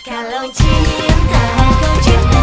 Kalau cinta kau cinta